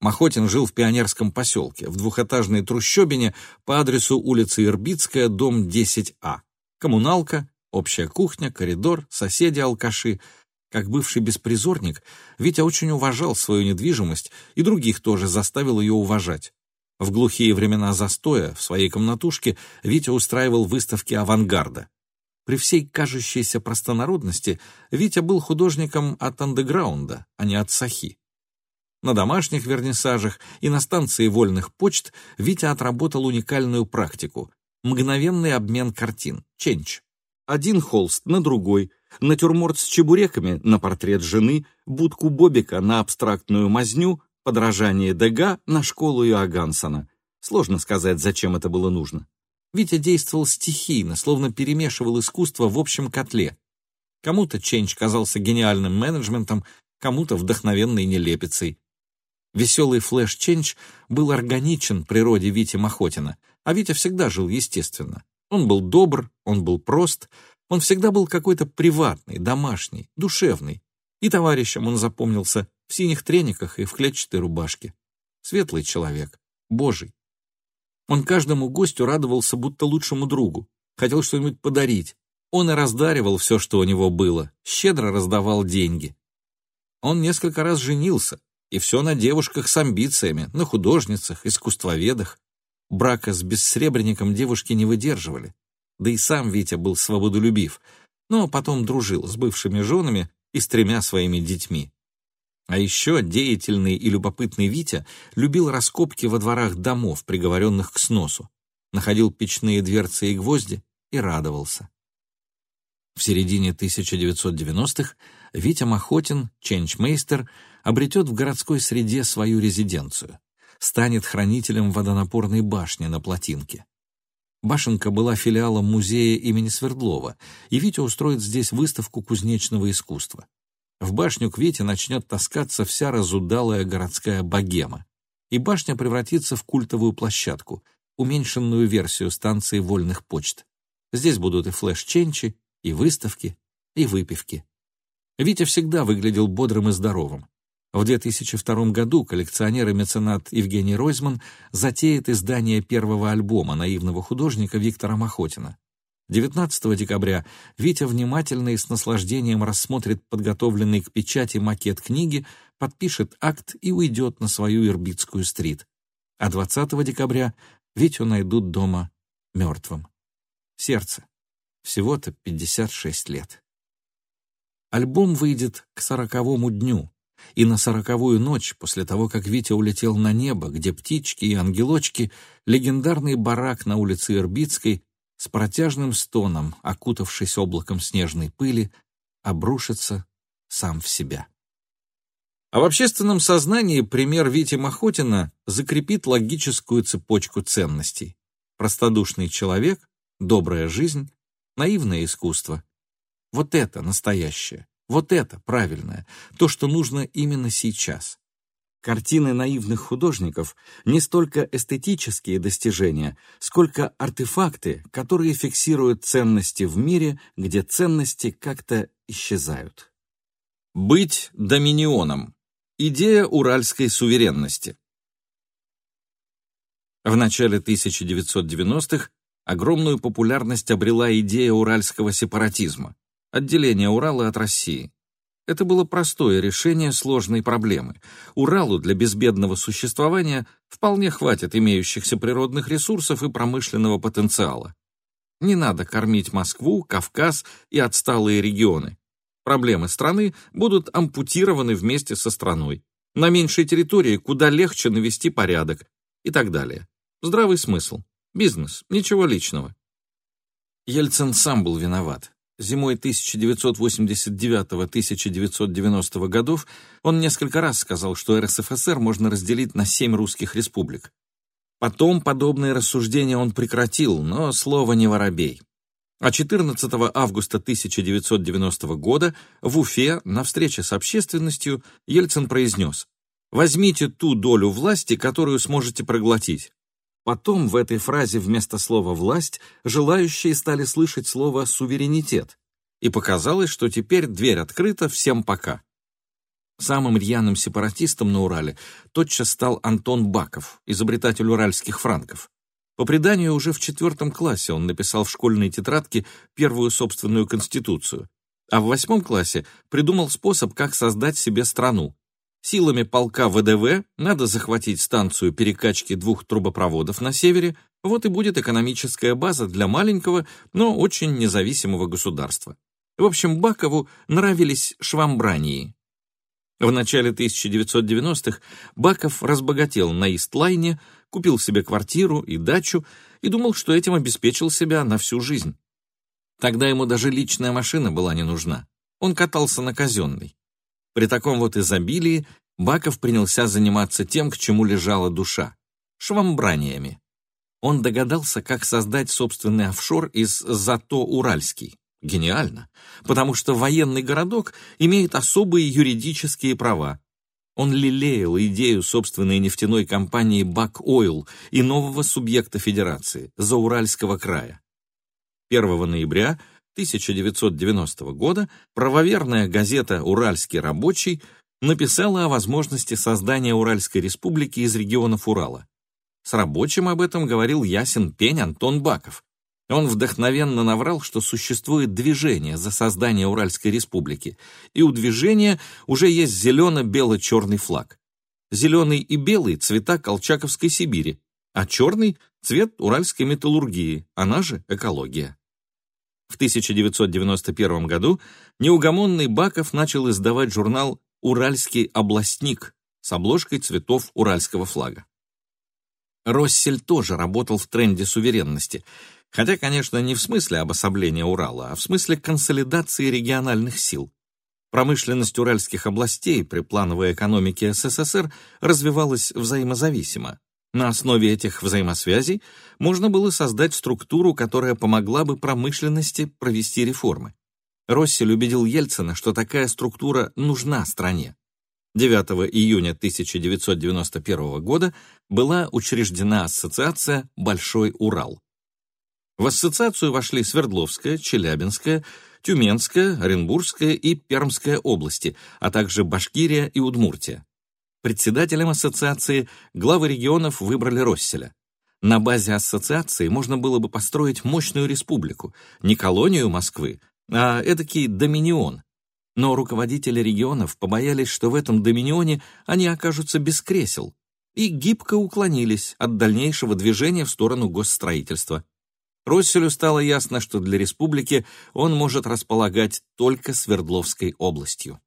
Махотин жил в пионерском поселке, в двухэтажной трущобине по адресу улица Ирбитская, дом 10А. Коммуналка, общая кухня, коридор, соседи-алкаши — как бывший беспризорник, Витя очень уважал свою недвижимость и других тоже заставил ее уважать. В глухие времена застоя в своей комнатушке Витя устраивал выставки авангарда. При всей кажущейся простонародности Витя был художником от андеграунда, а не от сахи. На домашних вернисажах и на станции вольных почт Витя отработал уникальную практику — мгновенный обмен картин, ченч. Один холст на другой, натюрморт с чебуреками на портрет жены, будку Бобика на абстрактную мазню, подражание Дега на школу Иогансона. Сложно сказать, зачем это было нужно. Витя действовал стихийно, словно перемешивал искусство в общем котле. Кому-то Ченч казался гениальным менеджментом, кому-то вдохновенной нелепицей. Веселый флэш Ченч был органичен природе Вити Махотина, а Витя всегда жил естественно. Он был добр, он был прост, он всегда был какой-то приватный, домашний, душевный. И товарищем он запомнился в синих трениках и в клетчатой рубашке. Светлый человек, божий. Он каждому гостю радовался, будто лучшему другу. Хотел что-нибудь подарить. Он и раздаривал все, что у него было, щедро раздавал деньги. Он несколько раз женился, и все на девушках с амбициями, на художницах, искусствоведах. Брака с бессребренником девушки не выдерживали. Да и сам Витя был свободолюбив, но потом дружил с бывшими женами и с тремя своими детьми. А еще деятельный и любопытный Витя любил раскопки во дворах домов, приговоренных к сносу, находил печные дверцы и гвозди и радовался. В середине 1990-х Витя Махотин, ченчмейстер, обретет в городской среде свою резиденцию, станет хранителем водонапорной башни на Плотинке. Башенка была филиалом музея имени Свердлова, и Витя устроит здесь выставку кузнечного искусства. В башню к Вете начнет таскаться вся разудалая городская богема, и башня превратится в культовую площадку, уменьшенную версию станции вольных почт. Здесь будут и флеш-ченчи, и выставки, и выпивки. Витя всегда выглядел бодрым и здоровым. В 2002 году коллекционер и меценат Евгений Ройзман затеет издание первого альбома наивного художника Виктора Махотина. 19 декабря Витя внимательно и с наслаждением рассмотрит подготовленный к печати макет книги, подпишет акт и уйдет на свою Ирбитскую стрит. А 20 декабря Витю найдут дома мертвым. Сердце. Всего-то 56 лет. Альбом выйдет к сороковому дню, и на сороковую ночь, после того, как Витя улетел на небо, где птички и ангелочки, легендарный барак на улице Ирбитской с протяжным стоном, окутавшись облаком снежной пыли, обрушится сам в себя. А в общественном сознании пример Вити Махотина закрепит логическую цепочку ценностей. Простодушный человек, добрая жизнь, наивное искусство. Вот это настоящее, вот это правильное, то, что нужно именно сейчас. Картины наивных художников не столько эстетические достижения, сколько артефакты, которые фиксируют ценности в мире, где ценности как-то исчезают. Быть доминионом. Идея уральской суверенности. В начале 1990-х огромную популярность обрела идея уральского сепаратизма, отделения Урала от России. Это было простое решение сложной проблемы. Уралу для безбедного существования вполне хватит имеющихся природных ресурсов и промышленного потенциала. Не надо кормить Москву, Кавказ и отсталые регионы. Проблемы страны будут ампутированы вместе со страной. На меньшей территории куда легче навести порядок и так далее. Здравый смысл. Бизнес. Ничего личного. Ельцин сам был виноват. Зимой 1989-1990 годов он несколько раз сказал, что РСФСР можно разделить на семь русских республик. Потом подобные рассуждения он прекратил, но слово не воробей. А 14 августа 1990 года в Уфе на встрече с общественностью Ельцин произнес «Возьмите ту долю власти, которую сможете проглотить». Потом в этой фразе вместо слова «власть» желающие стали слышать слово «суверенитет», и показалось, что теперь дверь открыта, всем пока. Самым рьяным сепаратистом на Урале тотчас стал Антон Баков, изобретатель уральских франков. По преданию, уже в четвертом классе он написал в школьной тетрадке первую собственную конституцию, а в восьмом классе придумал способ, как создать себе страну. Силами полка ВДВ надо захватить станцию перекачки двух трубопроводов на севере, вот и будет экономическая база для маленького, но очень независимого государства. В общем, Бакову нравились швамбрании. В начале 1990-х Баков разбогател на Истлайне, купил себе квартиру и дачу и думал, что этим обеспечил себя на всю жизнь. Тогда ему даже личная машина была не нужна. Он катался на казенной. При таком вот изобилии Баков принялся заниматься тем, к чему лежала душа — швамбраниями. Он догадался, как создать собственный офшор из «Зато Уральский». Гениально, потому что военный городок имеет особые юридические права. Он лелеял идею собственной нефтяной компании «Бак Ойл» и нового субъекта федерации – Зауральского края. 1 ноября 1990 года правоверная газета «Уральский рабочий» написала о возможности создания Уральской республики из регионов Урала. С рабочим об этом говорил ясен пень Антон Баков. Он вдохновенно наврал, что существует движение за создание Уральской республики, и у движения уже есть зелено-бело-черный флаг. Зеленый и белый – цвета Колчаковской Сибири, а черный – цвет уральской металлургии, она же экология. В 1991 году неугомонный Баков начал издавать журнал «Уральский областник» с обложкой цветов уральского флага. Россель тоже работал в тренде суверенности, хотя, конечно, не в смысле обособления Урала, а в смысле консолидации региональных сил. Промышленность уральских областей при плановой экономике СССР развивалась взаимозависимо. На основе этих взаимосвязей можно было создать структуру, которая помогла бы промышленности провести реформы. Россель убедил Ельцина, что такая структура нужна стране. 9 июня 1991 года была учреждена ассоциация «Большой Урал». В ассоциацию вошли Свердловская, Челябинская, Тюменская, Оренбургская и Пермская области, а также Башкирия и Удмуртия. Председателем ассоциации главы регионов выбрали Росселя. На базе ассоциации можно было бы построить мощную республику, не колонию Москвы, а эдакий доминион. Но руководители регионов побоялись, что в этом доминионе они окажутся без кресел, и гибко уклонились от дальнейшего движения в сторону госстроительства. Росселю стало ясно, что для республики он может располагать только Свердловской областью.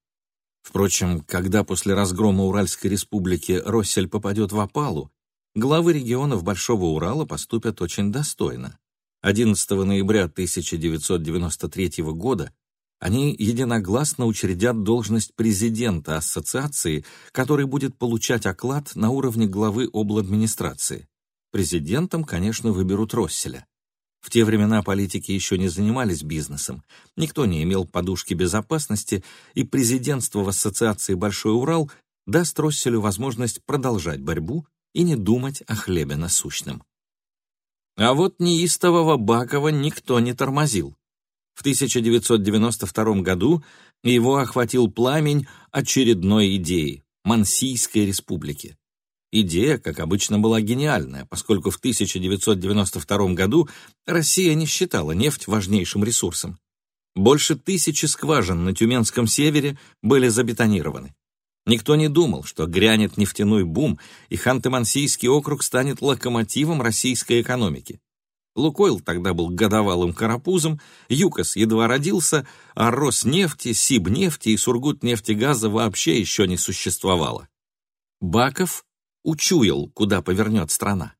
Впрочем, когда после разгрома Уральской республики Россель попадет в опалу, главы регионов Большого Урала поступят очень достойно. 11 ноября 1993 года они единогласно учредят должность президента ассоциации, который будет получать оклад на уровне главы обладминистрации. Президентом, конечно, выберут Росселя. В те времена политики еще не занимались бизнесом, никто не имел подушки безопасности, и президентство в Ассоциации «Большой Урал» даст Росселю возможность продолжать борьбу и не думать о хлебе насущном. А вот неистового Бакова никто не тормозил. В 1992 году его охватил пламень очередной идеи – Мансийской республики. Идея, как обычно, была гениальная, поскольку в 1992 году Россия не считала нефть важнейшим ресурсом. Больше тысячи скважин на Тюменском севере были забетонированы. Никто не думал, что грянет нефтяной бум, и Ханты-Мансийский округ станет локомотивом российской экономики. Лукойл тогда был годовалым карапузом, ЮКОС едва родился, а Роснефти, Сибнефти и Сургутнефтегаза вообще еще не существовало. Баков учуял, куда повернет страна.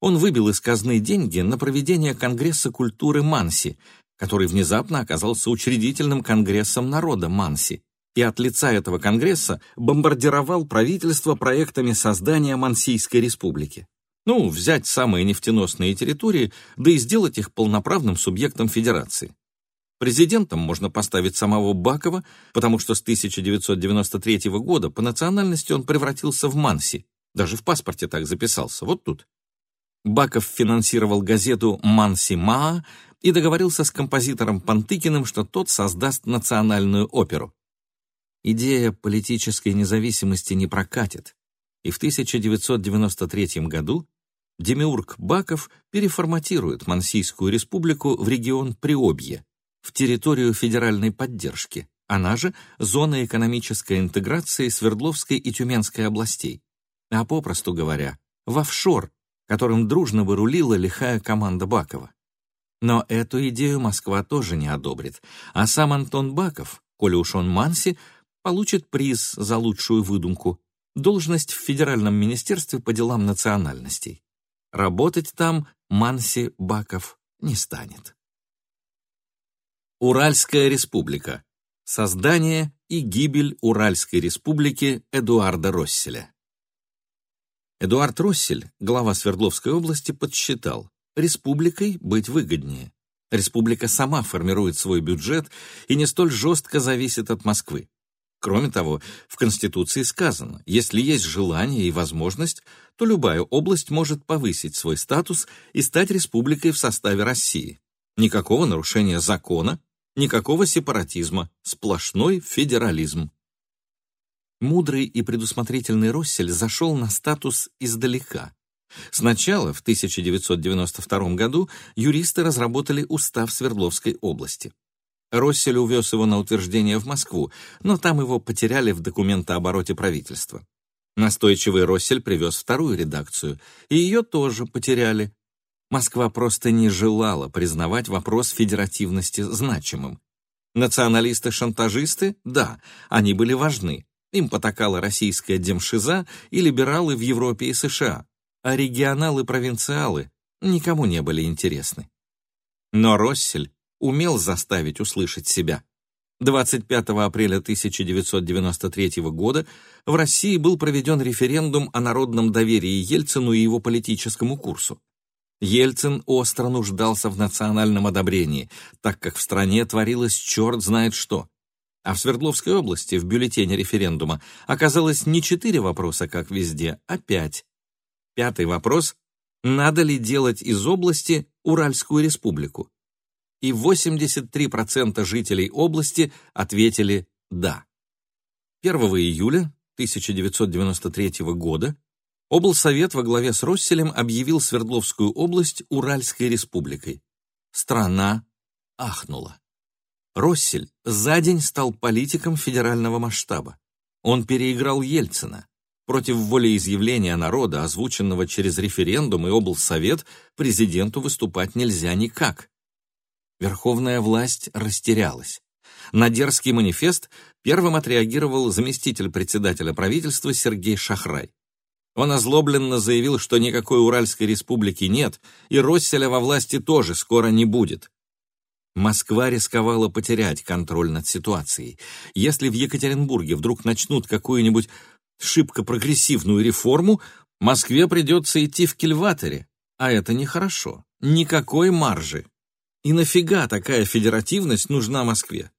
Он выбил из казны деньги на проведение Конгресса культуры Манси, который внезапно оказался учредительным Конгрессом народа Манси, и от лица этого Конгресса бомбардировал правительство проектами создания Мансийской республики. Ну, взять самые нефтеносные территории, да и сделать их полноправным субъектом федерации. Президентом можно поставить самого Бакова, потому что с 1993 года по национальности он превратился в Манси, даже в паспорте так записался, вот тут. Баков финансировал газету «Манси Маа» и договорился с композитором Пантыкиным, что тот создаст национальную оперу. Идея политической независимости не прокатит, и в 1993 году Демиург Баков переформатирует Мансийскую республику в регион Приобье, в территорию федеральной поддержки, она же зона экономической интеграции Свердловской и Тюменской областей, а попросту говоря, в офшор, которым дружно вырулила лихая команда Бакова. Но эту идею Москва тоже не одобрит, а сам Антон Баков, коли уж он Манси, получит приз за лучшую выдумку, должность в Федеральном министерстве по делам национальностей. Работать там Манси Баков не станет. Уральская республика. Создание и гибель Уральской республики Эдуарда Росселя. Эдуард Россель, глава Свердловской области, подсчитал, республикой быть выгоднее. Республика сама формирует свой бюджет и не столь жестко зависит от Москвы. Кроме того, в Конституции сказано, если есть желание и возможность, то любая область может повысить свой статус и стать республикой в составе России. Никакого нарушения закона, никакого сепаратизма, сплошной федерализм. Мудрый и предусмотрительный Россель зашел на статус издалека. Сначала, в 1992 году, юристы разработали устав Свердловской области. Россель увез его на утверждение в Москву, но там его потеряли в документообороте правительства. Настойчивый Россель привез вторую редакцию, и ее тоже потеряли. Москва просто не желала признавать вопрос федеративности значимым. Националисты-шантажисты, да, они были важны. Им потакала российская демшиза и либералы в Европе и США, а регионалы-провинциалы никому не были интересны. Но Россель умел заставить услышать себя. 25 апреля 1993 года в России был проведен референдум о народном доверии Ельцину и его политическому курсу. Ельцин остро нуждался в национальном одобрении, так как в стране творилось черт знает что. А в Свердловской области в бюллетене референдума оказалось не четыре вопроса, как везде, а пять. Пятый вопрос – надо ли делать из области Уральскую республику? и 83% жителей области ответили «да». 1 июля 1993 года облсовет во главе с Росселем объявил Свердловскую область Уральской республикой. Страна ахнула. Россель за день стал политиком федерального масштаба. Он переиграл Ельцина. Против волеизъявления народа, озвученного через референдум и облсовет, президенту выступать нельзя никак. Верховная власть растерялась. На дерзкий манифест первым отреагировал заместитель председателя правительства Сергей Шахрай. Он озлобленно заявил, что никакой Уральской республики нет, и Росселя во власти тоже скоро не будет. Москва рисковала потерять контроль над ситуацией. Если в Екатеринбурге вдруг начнут какую-нибудь шибко прогрессивную реформу, Москве придется идти в кильваторе, а это нехорошо. Никакой маржи. И нафига такая федеративность нужна Москве?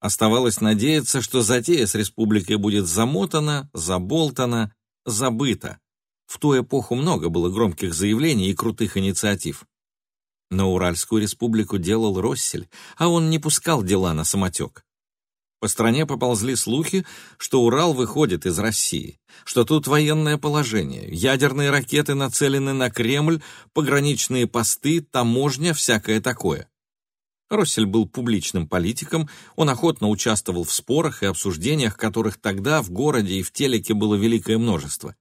Оставалось надеяться, что затея с республикой будет замотана, заболтана, забыта. В ту эпоху много было громких заявлений и крутых инициатив. Но Уральскую республику делал Россель, а он не пускал дела на самотек. По стране поползли слухи, что Урал выходит из России, что тут военное положение, ядерные ракеты нацелены на Кремль, пограничные посты, таможня, всякое такое. Россель был публичным политиком, он охотно участвовал в спорах и обсуждениях, которых тогда в городе и в телеке было великое множество.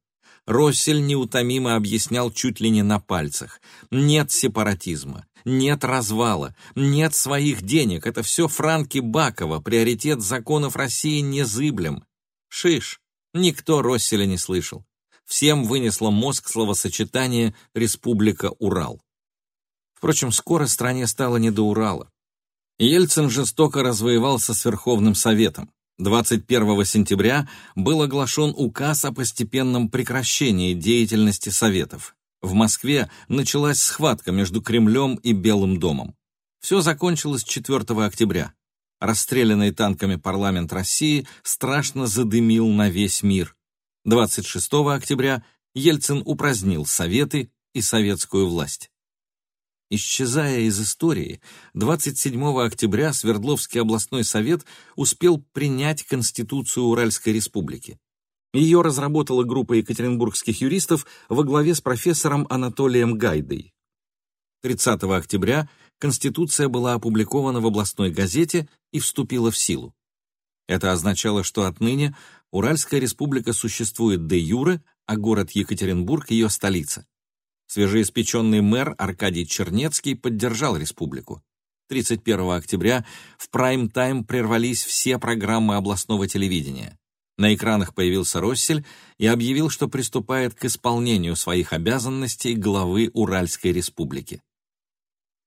Россель неутомимо объяснял чуть ли не на пальцах. Нет сепаратизма, нет развала, нет своих денег, это все Франки Бакова, приоритет законов России незыблем. Шиш, никто Росселя не слышал. Всем вынесло мозг словосочетание «Республика Урал». Впрочем, скоро стране стало не до Урала. Ельцин жестоко развоевался с Верховным Советом. 21 сентября был оглашен указ о постепенном прекращении деятельности Советов. В Москве началась схватка между Кремлем и Белым домом. Все закончилось 4 октября. Расстрелянный танками парламент России страшно задымил на весь мир. 26 октября Ельцин упразднил Советы и советскую власть. Исчезая из истории, 27 октября Свердловский областной совет успел принять Конституцию Уральской республики. Ее разработала группа екатеринбургских юристов во главе с профессором Анатолием Гайдой. 30 октября Конституция была опубликована в областной газете и вступила в силу. Это означало, что отныне Уральская республика существует де юре, а город Екатеринбург — ее столица. Свежеиспеченный мэр Аркадий Чернецкий поддержал республику. 31 октября в прайм-тайм прервались все программы областного телевидения. На экранах появился Россель и объявил, что приступает к исполнению своих обязанностей главы Уральской республики.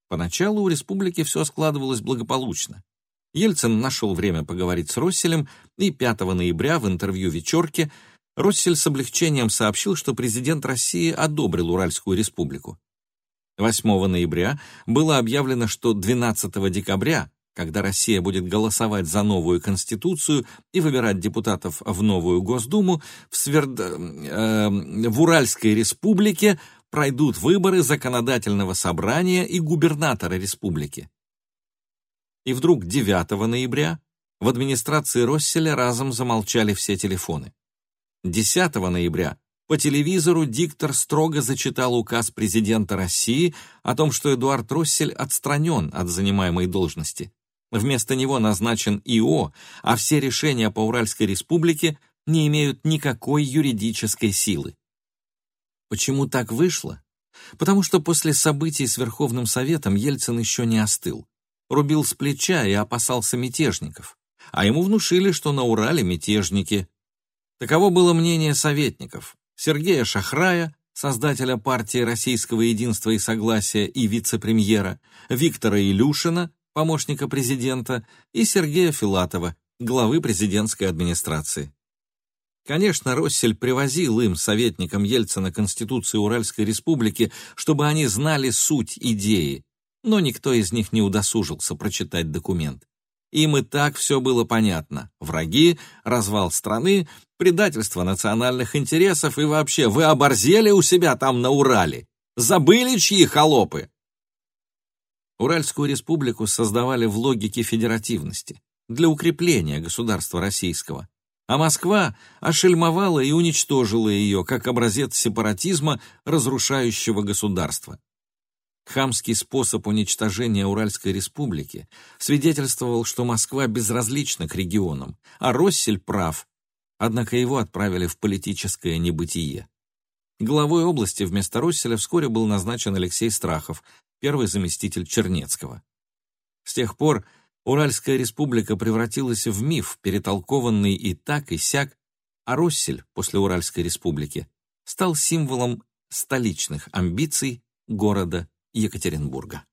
Поначалу у республики все складывалось благополучно. Ельцин нашел время поговорить с Росселем, и 5 ноября в интервью «Вечерке» Россель с облегчением сообщил, что президент России одобрил Уральскую республику. 8 ноября было объявлено, что 12 декабря, когда Россия будет голосовать за новую конституцию и выбирать депутатов в новую Госдуму, в, Сверд... э, в Уральской республике пройдут выборы законодательного собрания и губернатора республики. И вдруг 9 ноября в администрации Росселя разом замолчали все телефоны. 10 ноября по телевизору диктор строго зачитал указ президента России о том, что Эдуард Россель отстранен от занимаемой должности. Вместо него назначен ИО, а все решения по Уральской республике не имеют никакой юридической силы. Почему так вышло? Потому что после событий с Верховным Советом Ельцин еще не остыл. Рубил с плеча и опасался мятежников. А ему внушили, что на Урале мятежники. Таково было мнение советников. Сергея Шахрая, создателя партии Российского единства и согласия и вице-премьера, Виктора Илюшина, помощника президента, и Сергея Филатова, главы президентской администрации. Конечно, Россель привозил им, советникам Ельцина, Конституцию Уральской Республики, чтобы они знали суть идеи, но никто из них не удосужился прочитать документ. Им и так все было понятно. Враги, развал страны, предательство национальных интересов и вообще, вы оборзели у себя там на Урале? Забыли, чьи холопы? Уральскую республику создавали в логике федеративности, для укрепления государства российского а Москва ошельмовала и уничтожила ее как образец сепаратизма, разрушающего государство. Хамский способ уничтожения Уральской республики свидетельствовал, что Москва безразлична к регионам, а Россель прав, однако его отправили в политическое небытие. Главой области вместо Росселя вскоре был назначен Алексей Страхов, первый заместитель Чернецкого. С тех пор Уральская республика превратилась в миф, перетолкованный и так, и сяк, а Россель после Уральской республики стал символом столичных амбиций города Екатеринбурга.